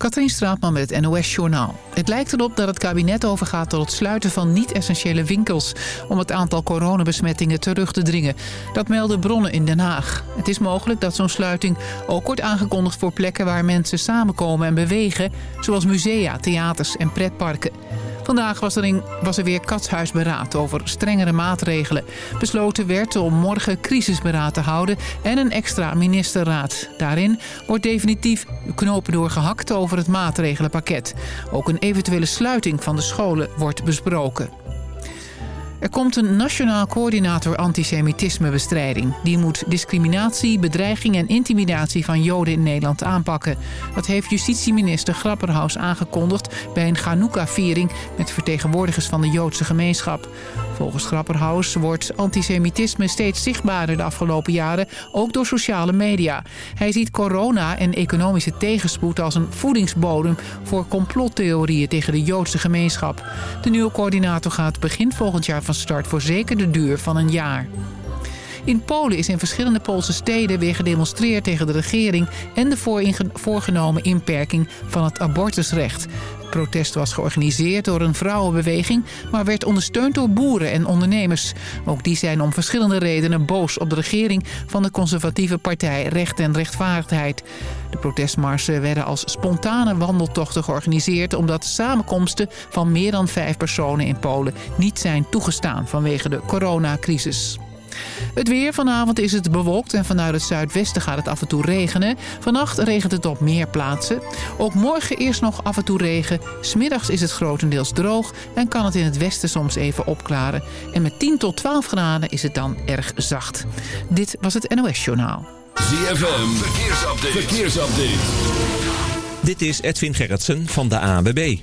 Katrien Straatman met het NOS Journaal. Het lijkt erop dat het kabinet overgaat tot het sluiten van niet-essentiële winkels... om het aantal coronabesmettingen terug te dringen. Dat melden bronnen in Den Haag. Het is mogelijk dat zo'n sluiting ook wordt aangekondigd voor plekken... waar mensen samenkomen en bewegen, zoals musea, theaters en pretparken. Vandaag was er, in, was er weer katshuisberaad over strengere maatregelen. Besloten werd om morgen crisisberaad te houden en een extra ministerraad. Daarin wordt definitief knopen doorgehakt over het maatregelenpakket. Ook een eventuele sluiting van de scholen wordt besproken. Er komt een nationaal coördinator antisemitismebestrijding. Die moet discriminatie, bedreiging en intimidatie van Joden in Nederland aanpakken. Dat heeft justitieminister Grapperhaus aangekondigd... bij een Chanukka-viering met vertegenwoordigers van de Joodse gemeenschap. Volgens Grapperhaus wordt antisemitisme steeds zichtbaarder de afgelopen jaren... ook door sociale media. Hij ziet corona en economische tegenspoed als een voedingsbodem... voor complottheorieën tegen de Joodse gemeenschap. De nieuwe coördinator gaat begin volgend jaar van start voor zeker de duur van een jaar. In Polen is in verschillende Poolse steden weer gedemonstreerd tegen de regering... en de voorgenomen inperking van het abortusrecht. Het protest was georganiseerd door een vrouwenbeweging... maar werd ondersteund door boeren en ondernemers. Ook die zijn om verschillende redenen boos op de regering... van de conservatieve partij Recht en Rechtvaardigheid. De protestmarsen werden als spontane wandeltochten georganiseerd... omdat samenkomsten van meer dan vijf personen in Polen niet zijn toegestaan vanwege de coronacrisis. Het weer. Vanavond is het bewolkt en vanuit het zuidwesten gaat het af en toe regenen. Vannacht regent het op meer plaatsen. Ook morgen eerst nog af en toe regen. Smiddags is het grotendeels droog en kan het in het westen soms even opklaren. En met 10 tot 12 graden is het dan erg zacht. Dit was het NOS Journaal. ZFM. Verkeersupdate. Verkeersupdate. Dit is Edwin Gerritsen van de ANWB.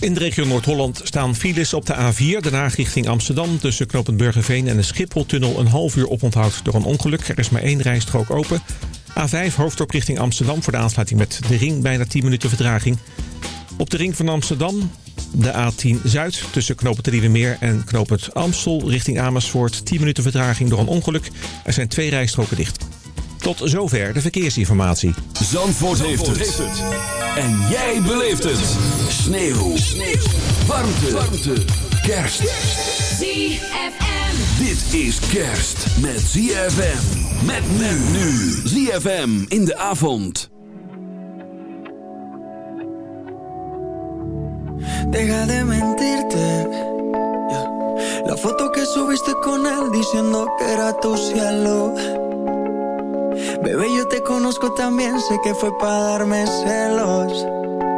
In de regio Noord-Holland staan files op de A4, daarna richting Amsterdam... tussen knooppunt Burgerveen en de Schipholtunnel een half uur oponthoud door een ongeluk. Er is maar één rijstrook open. A5 hoofddorp richting Amsterdam voor de aansluiting met de ring, bijna 10 minuten vertraging. Op de ring van Amsterdam de A10 Zuid tussen knooppunt Meer en knooppunt Amstel richting Amersfoort... 10 minuten vertraging door een ongeluk. Er zijn twee rijstroken dicht. Tot zover de verkeersinformatie. Zandvoort, heeft, het. En jij beleeft het. Sneeuw. Sneeuw. Warmte. Warmte. Kerst. ZFM. Dit is kerst met ZFM. Met men nu. ZFM in de avond. Deja de mentirte. La foto que subiste con él diciendo que era tu cielo. Bebé, yo te conozco también, sé que fue para darme celos.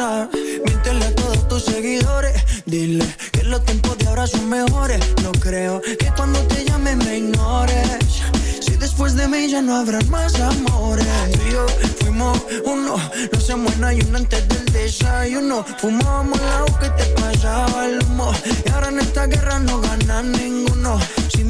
nada. Míntele a todos tus seguidores. Dile que los tiempos de ahora son mejores. No creo que cuando te llame me ignores. Si después de mí ya no habrá más amores. Tú y yo fuimos uno, no hacemos nada y uno antes del desayuno. Fumábamos el agua que te pasaba el humo. Y ahora en esta guerra no gana ninguno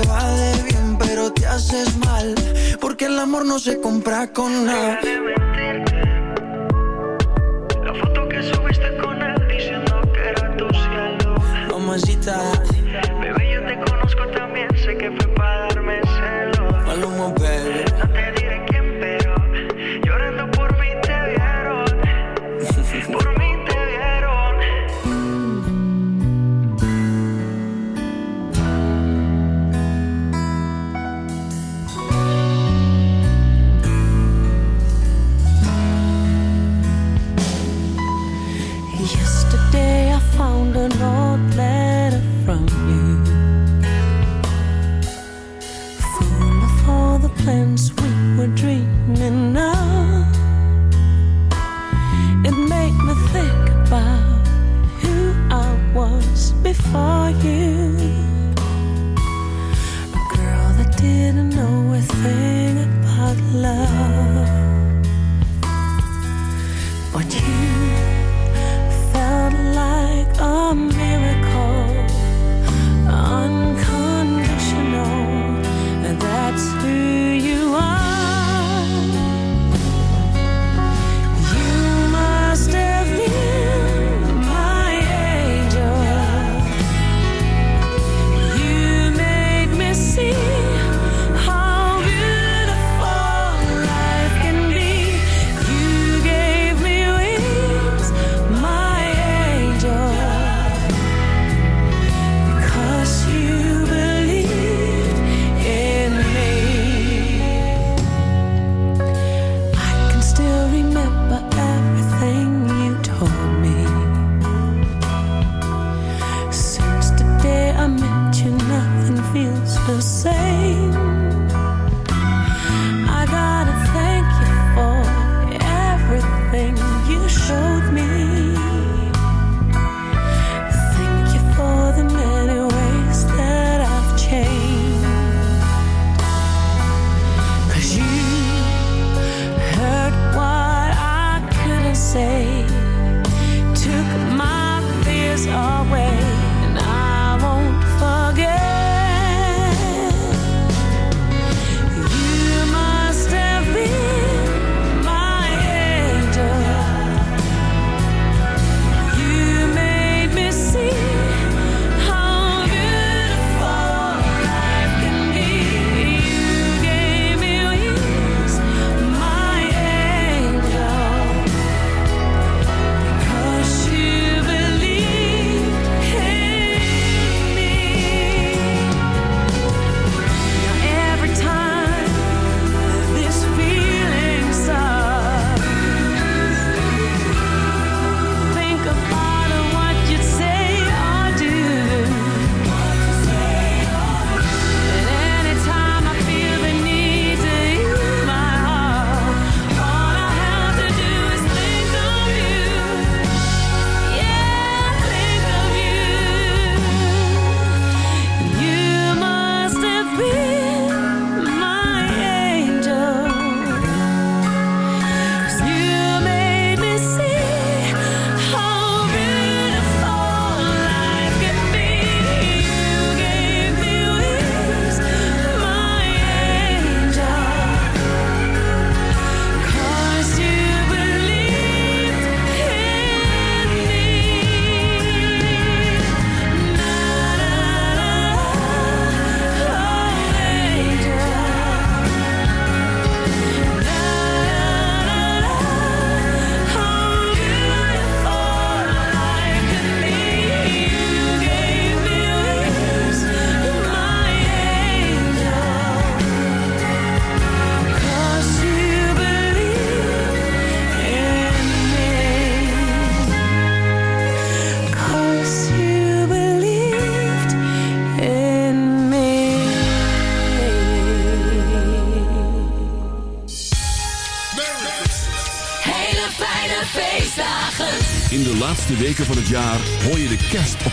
te vale bien, pero te haces mal. Porque el amor no se compra con nada. La foto que subiste con él diciendo que era tu cielo. Mamacita. Bebé, yo te conozco también, sé que fue para darme celos. Mal humo,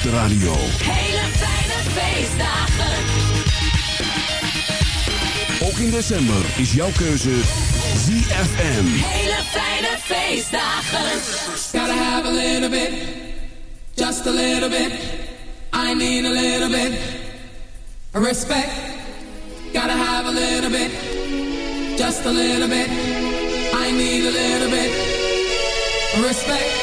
de radio. Hele fijne feestdagen. Ook in december is jouw keuze ZFM. Hele fijne feestdagen. Gotta have a little bit, just a little bit. I need a little bit, respect. Gotta have a little bit, just a little bit. I need a little bit, respect.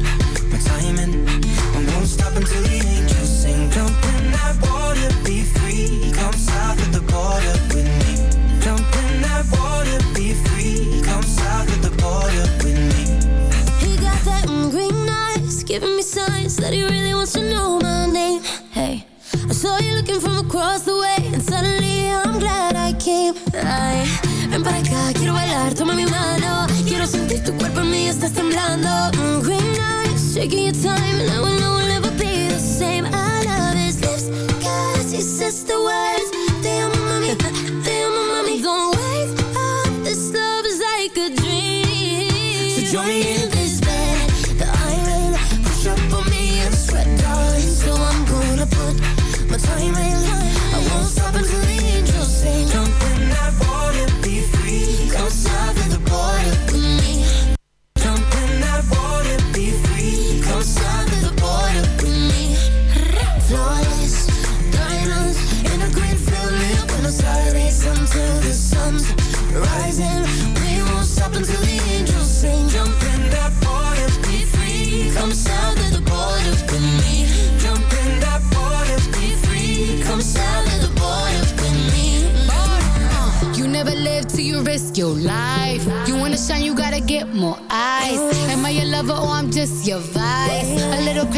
giving me signs that he really wants to know my name. Hey, I saw you looking from across the way, and suddenly I'm glad I came. Ay, ven para acá, quiero bailar, toma mi mano. Quiero sentir tu cuerpo en mí, estás temblando. Mm, green eyes, taking your time, and I will know we'll never be the same. I love his lips, cause he says the words. Amo,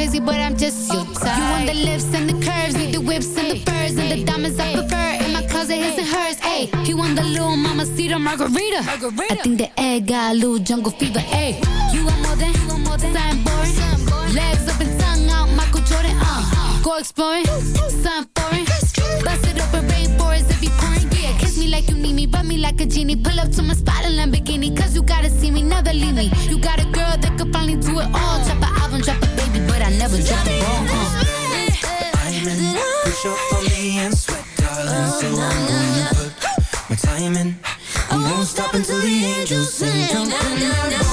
crazy, but I'm just your type. You want the lips and the curves, need the whips and the furs and the diamonds I prefer. In my closet, his and hers. Ayy, he want the little mama cedar margarita. I think the egg got a little jungle fever. Ayy, you want more than, something boring. Legs up and tongue out, Michael Jordan. Uh, go exploring, something foreign. Bust it open, rainforest if you pouring. Yeah, kiss me like you need me, rub me like a genie. Pull up to my spot in Lamborghini, cause you gotta see me, never leave me. You got a girl that could finally do it all. Drop the. Push up me and sweat, darling. So I'm gonna put my. I won't stop until the angels sing. Jump in that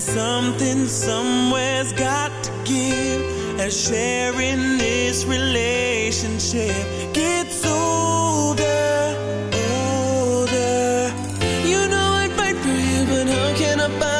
Something somewhere's got to give. As sharing this relationship gets older, older. You know I'd fight for you, but how can I fight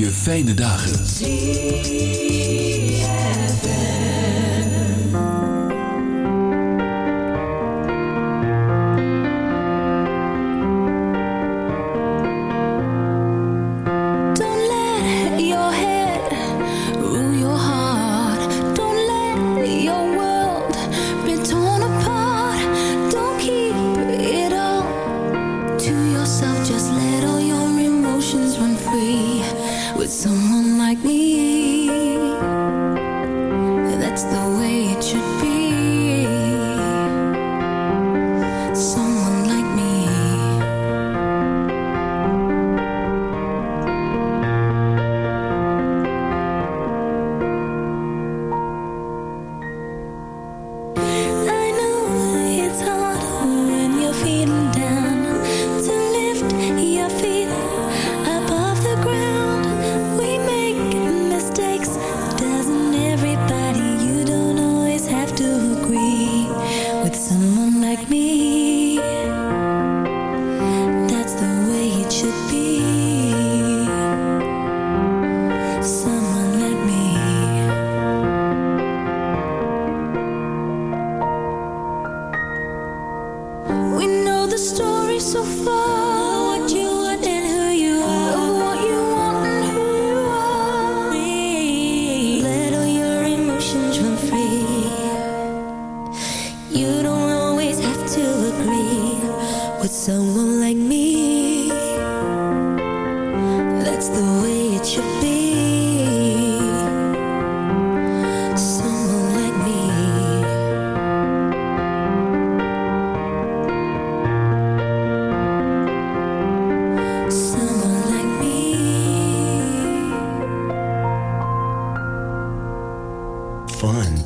je fijne dagen.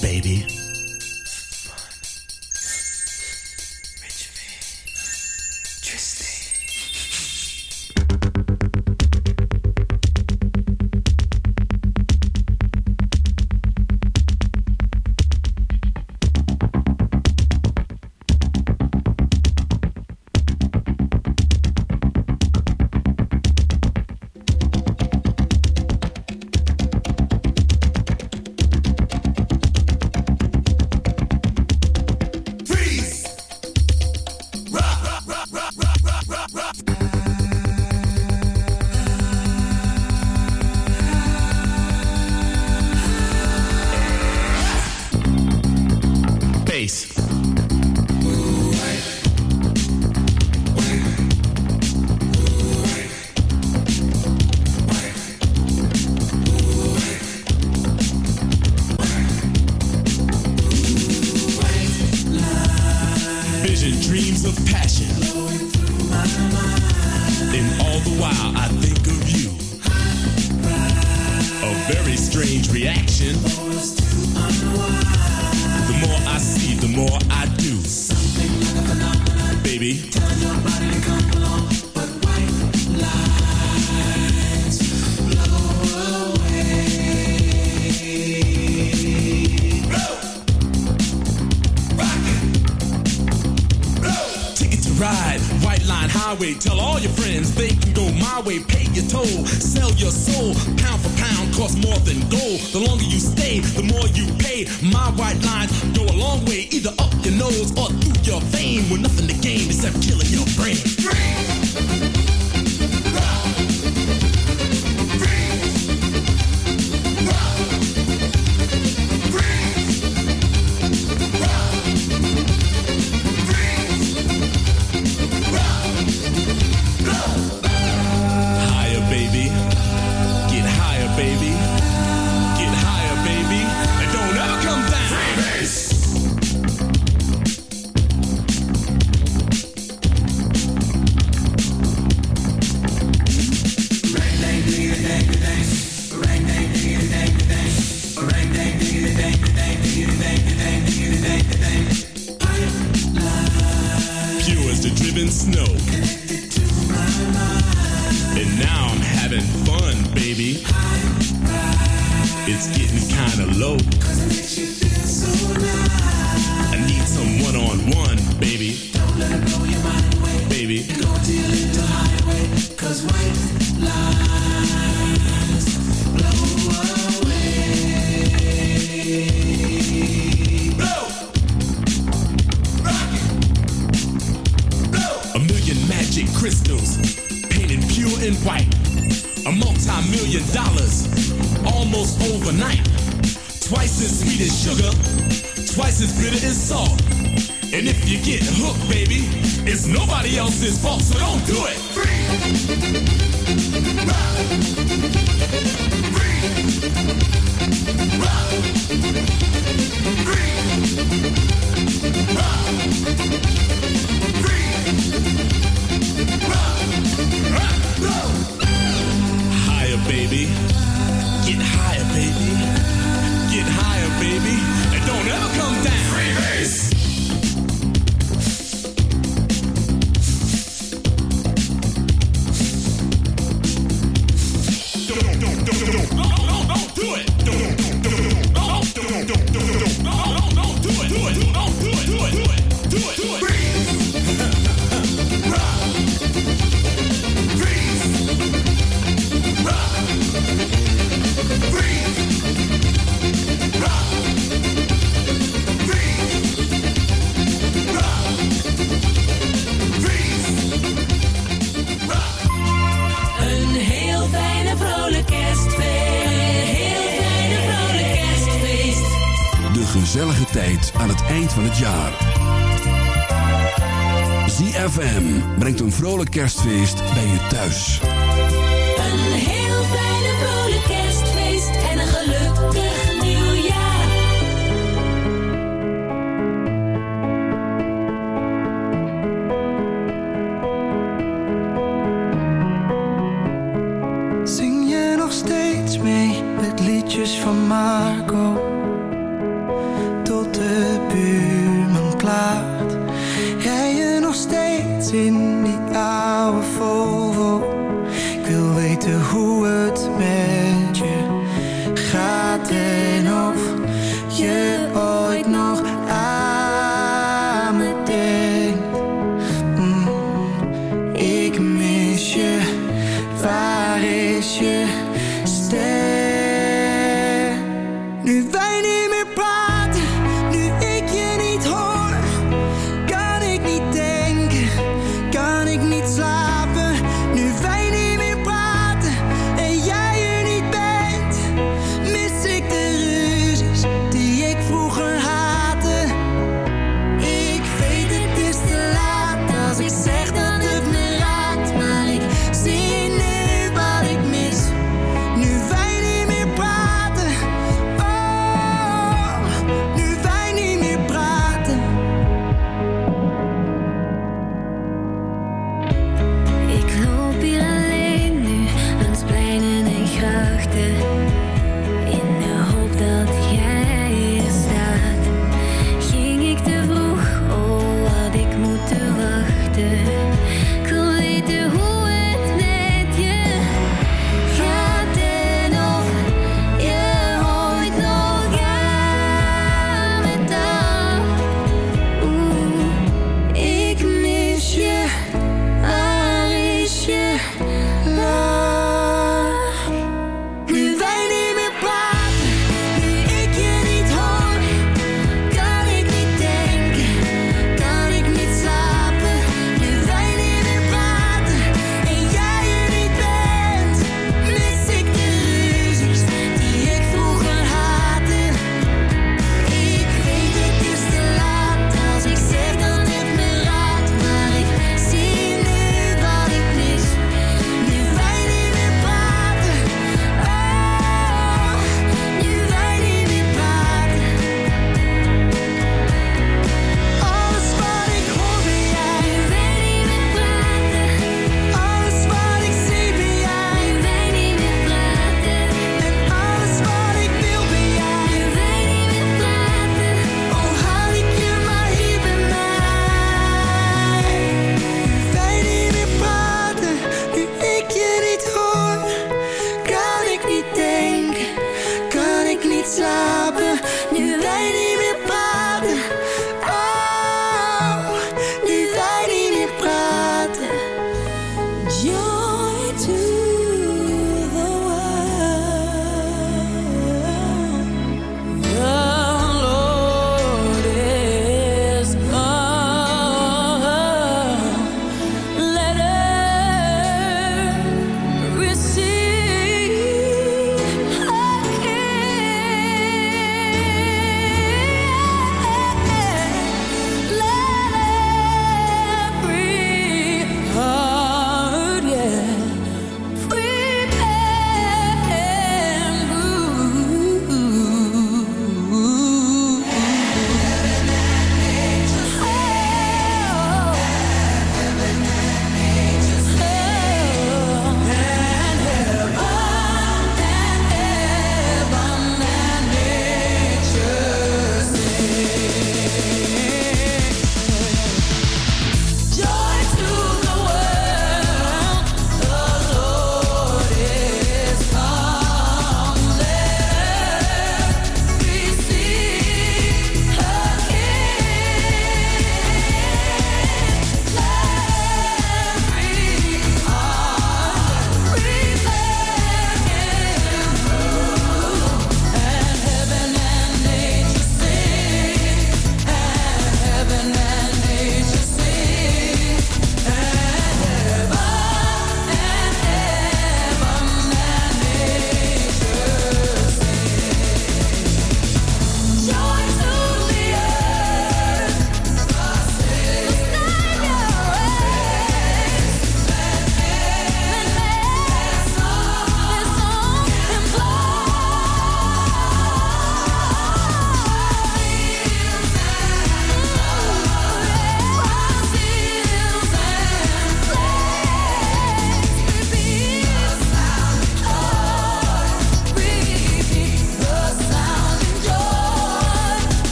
baby. Kerstfeest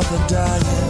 for the dying.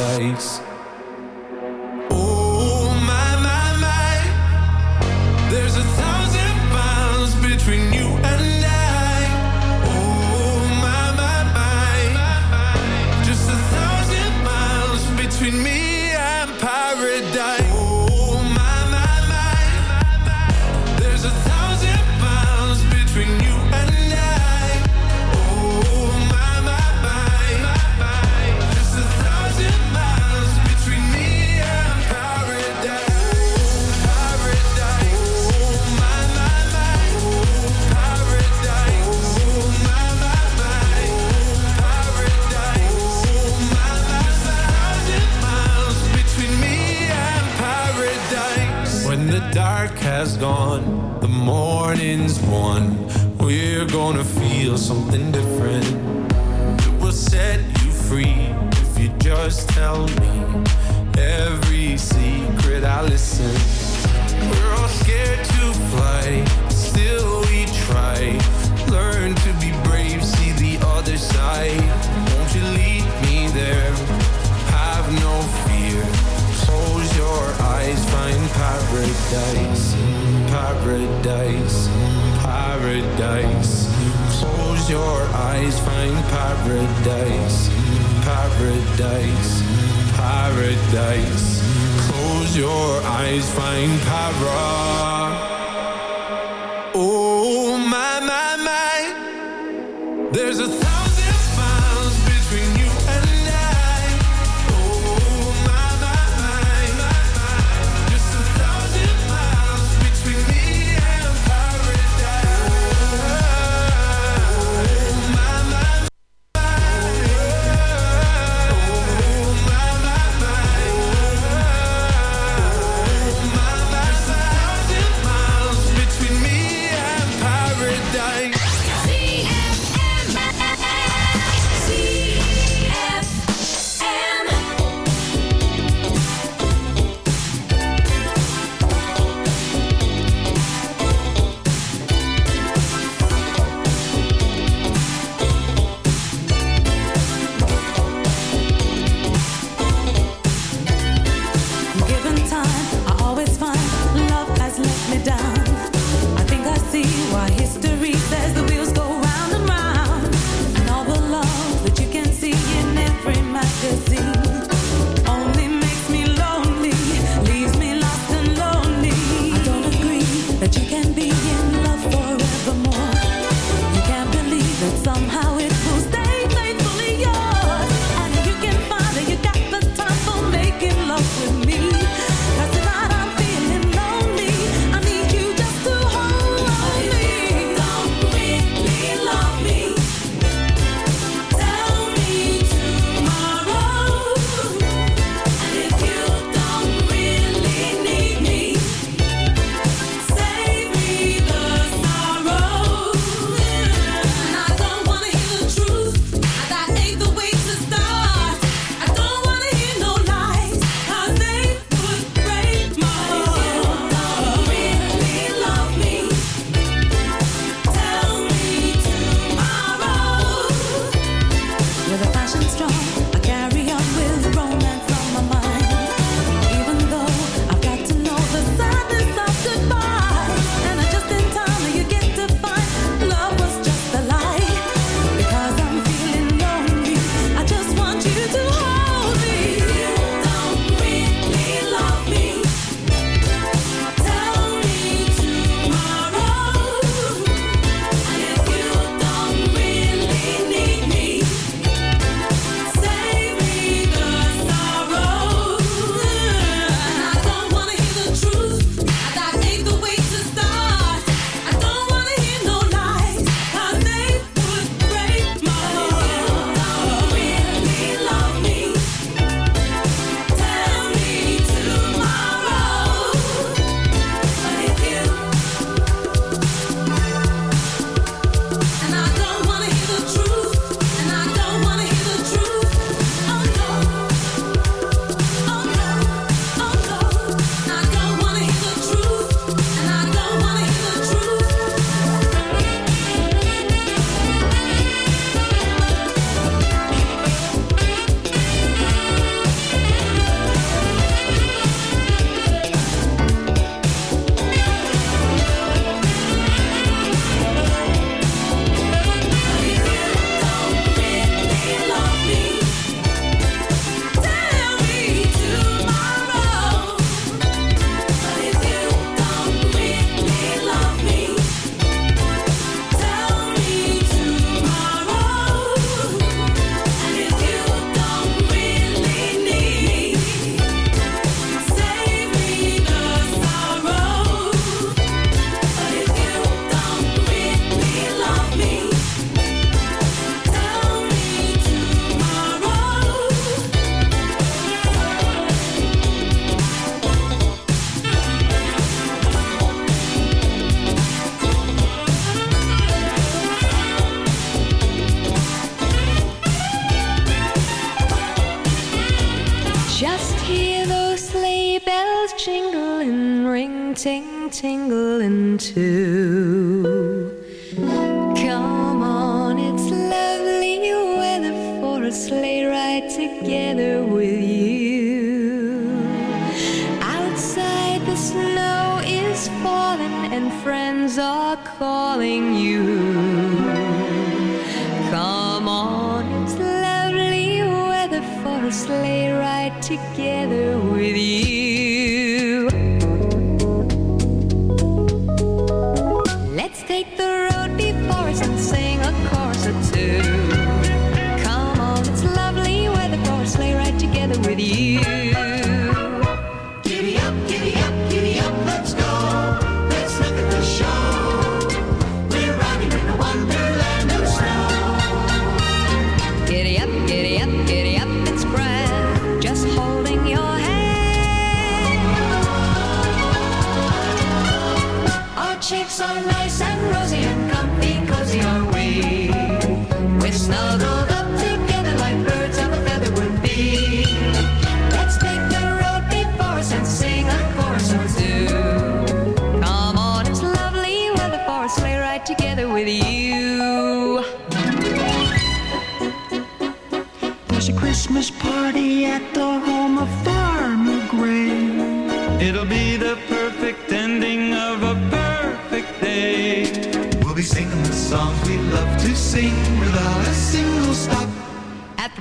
Paradise. There's a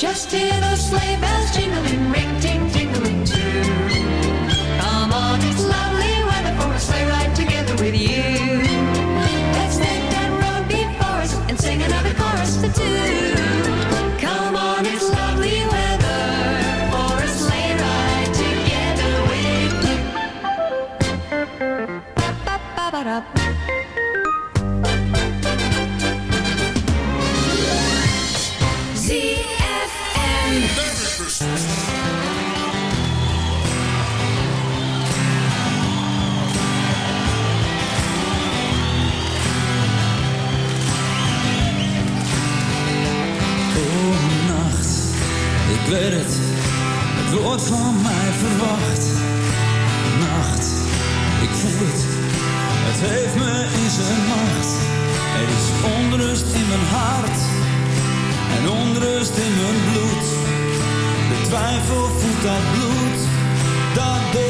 Just hear those sleigh bells jingling, ring, ting, tingling too. Come on, it's lovely weather for a sleigh ride together with you. Er is onrust in mijn hart en onrust in mijn bloed. De twijfel voelt dat bloed dat door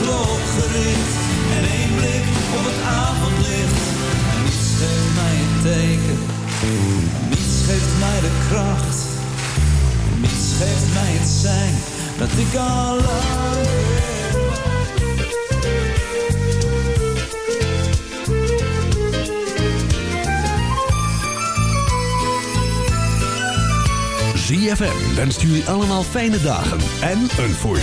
klok gericht en één blik op het avondlicht. Niets geeft mij een teken, niets geeft mij de kracht. Niets geeft mij het zijn dat ik al lang weet. ZFM wenst jullie allemaal fijne dagen en een voorspoedig